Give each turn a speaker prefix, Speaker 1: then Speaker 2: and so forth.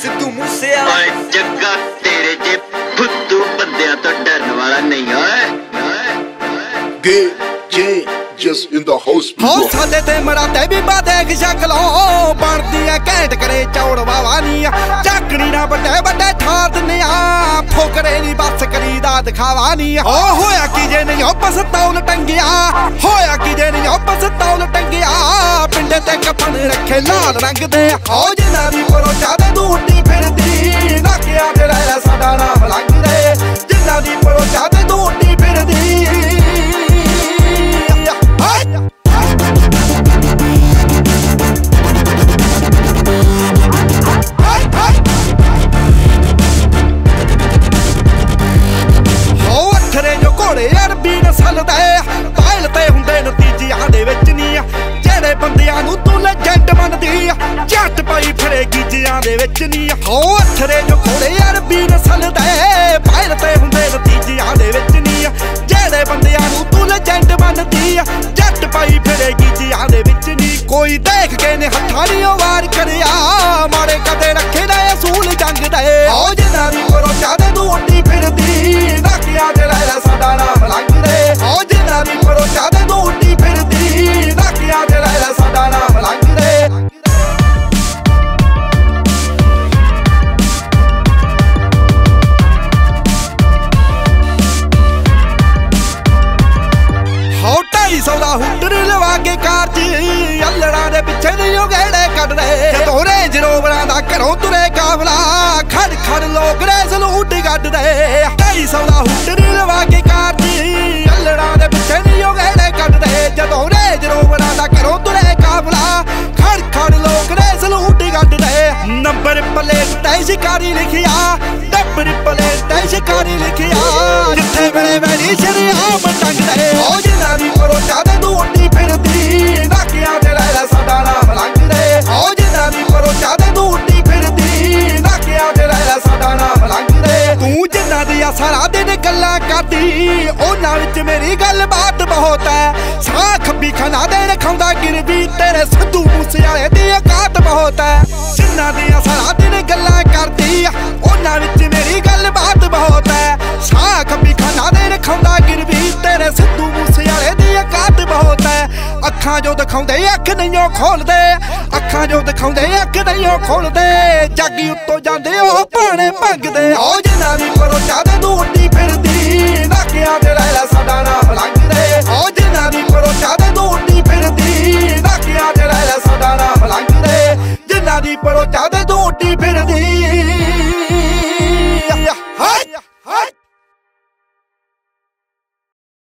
Speaker 1: ਸਿੱਧੂ ਮੂਸੇ ਆ
Speaker 2: ਓਏ ਜੱਗਾ ਤੇਰੇ ਜੇ ਫੁੱਦੂ ਬੰਦਿਆਂ ਤੋਂ ਡਰਨ ਵਾਲਾ ਨਹੀਂ ਓਏ
Speaker 3: Gay J just in the house.
Speaker 4: ਹੋ. ਸਾਡੇ ਤੇ ਮਰਾਤੇ ਵੀ ਬਾ ਦੇਖ ਸ਼ਕਲੋਂ ਬਣਦੀ ਐ ਘੈਂਟ ਕਰੇ ਚੌੜ ਵਾਵਾ ਨੀ ਚੱਕਣੀ ਨਾ ਵੱਡੇ ਵੱਡੇ ਠਾਰ ਦਿੰਨੇ ਆ ਫੋਕਰੇ ਨਹੀਂ ਬਸ ਕਰੀਦਾ ਦਿਖਾਵਾ ਨੀ। ਹੋ ਹੋਇਆ ਕੀ ਜੇ ਨਹੀਂ ਉਹ ਪਸਤੌਲ ਟੰਗਿਆ? ਹੋਇਆ ਕੀ ਜੇ ਨਹੀਂ ਉਹ ਪਸਤੌਲ ਟੰਗਿਆ? ਪਿੰਡੇ ਤੇ ਕਫਨ ਰੱਖੇ ਲਾਲ ਰੰਗ ਦੇ। ਹੋ ਜਿੰਨਾ ਦੀ ਪਰੋਚਾ ਦੇ ਦੂਟੀ ਫਿਰਦੀ ਨਾਕਿਆ ਤੇ ਲੈ ਸਾਡਾ ਨਾਮ ਲੱਗਦੇ ਅਰਬੀ ਨਸਲ ਦੇ ਤੇ ਹੁੰਦੇ ਨਤੀਜਿਆਂ ਦੇ ਵਿੱਚ ਨਹੀਂ ਜਿਹੜੇ ਬੰਦਿਆਂ ਨੂੰ ਤੂੰ ਲੈਜੈਂਡ ਮੰਨਦੀ ਜੱਟ ਪਾਈ ਫਿਰੇਗੀ ਜਿਆਂ ਦੇ ਵਿੱਚ ਨਹੀਂ ਹੋ ਅੱਖਰੇ ਜੋ ਘੋੜੇ ਅਰਬੀ ਨਸਲ ਦੇ। ਪਾਇਲ ਤੇ ਹੁੰਦੇ ਨਤੀਜਿਆਂ ਦੇ ਵਿੱਚ ਨਹੀਂ ਜਿਹੜੇ ਬੰਦਿਆਂ ਨੂੰ ਤੂੰ ਲੈਜੈਂਡ ਮੰਨਦੀ ਜੱਟ ਪਾਈ ਫਿਰੇਗੀ ਜਿਆਂ ਦੇ ਵਿੱਚ ਨਹੀਂ ਕੋਈ ਦੇਖ ਕੇ ਨੇ ਹੱਥਾਂ ਨਹੀਂ ਵਾਰ ਕਰਿਆ। ਮਾਰੇ ਕਦੇ ਰੱਖੇ ਨਾ ਅਸੂਲ ਜੰਗ ਦੇ। ਹੋ ਜਿੰਨਾ ਦੀ ਪਰੋਚਾ ਦੇ ਤੂੰ ਉੱਡੀ ਫਿਰਦੀ। ਨਾਕਿਆ ਤੇ ਸਾਡਾ ਨਾਮ ਲੱਗਦੇ ਹੁੱਟਰ ਲਵਾ ਕੇ ਕਾਰ 'ਚ ਅੱਲੜਾਂ ਦੇ ਪਿੱਛੇ ਨਹੀਂ ਉਹ ਗੇੜੇ ਕੱਢਦੇ ਜਦੋਂ ਰੇਂਜ ਰੋਵਰਾਂ ਦਾ ਘਰੋਂ ਤੁਰੇ ਕਾਫਲਾ ਖੜ ਖੜ ਲੋਕ ਰੇਸ ਲੂਟ ਗੱਡਦੇ ਢਾਈ ਸੌ ਦਾ ਹੁੱਟਰ ਲਵਾ ਕੇ ਕਾਰ 'ਚ ਅੱਲੜਾਂ ਦੇ ਪਿੱਛੇ ਨਹੀਂ ਉਹ ਗੇੜੇ ਕੱਢਦੇ ਜਦੋਂ ਰੇਂਜ ਰੋਵਰਾਂ ਦਾ ਘਰੋਂ ਤੁਰੇ ਕਾਫਲਾ ਖੜ ਖੜ ਲੋਕ ਰੇਸ ਲੂਟ ਗੱਡਦੇ ਨੰਬਰ ਪਲੇਟ ਤੇ ਸ਼ਿਕਾਰੀ ਲਿਖਿਆ ਨੰਬਰ ਪਲੇਟ ਤੇ ਸ਼ਿਕਾਰੀ ਲਿਖਿਆ। ਜਿੱਥੇ ਵੇਲੇ ਵੈਰੀ ਸ਼ਰੀਆਮ ਜਿੰਨਾ ਦੀਆਂ ਸਾਰਾ ਦਿਨ ਗੱਲਾਂ ਕਰਦੀ। ਉਹਨਾਂ ਵਿੱਚ ਮੇਰੀ ਗੱਲਬਾਤ ਬਹੁਤ ਹੈ। ਸਾਹ ਖੱਬੀ ਖਾਨਾ ਦੇ ਰਖਾਉਂਦਾ ਗਿਰਵੀ ਤੇਰੇ ਅੱਖਾਂ ਜੋ ਦਿਖਾਉਂਦੇ, ਅੱਖ ਨਹੀਂ ਉਹ ਖੋਲਦੇ। ਅੱਖਾਂ ਜੋ ਦਿਖਾਉਂਦੇ, ਅੱਖ ਨਹੀਂ ਉਹ ਖੋਲਦੇ। ਜਾਗੀ ਉੱਤੋਂ ਜਾਂਦੇ, ਉਹ ਭਾਣੇ ਭੰਗਦੇ। ਉਹ ਜਿੰਨਾ ਵੀ ਪਰੋਚਾ ਦੇ ਤੂੰ ਉੱਡੀ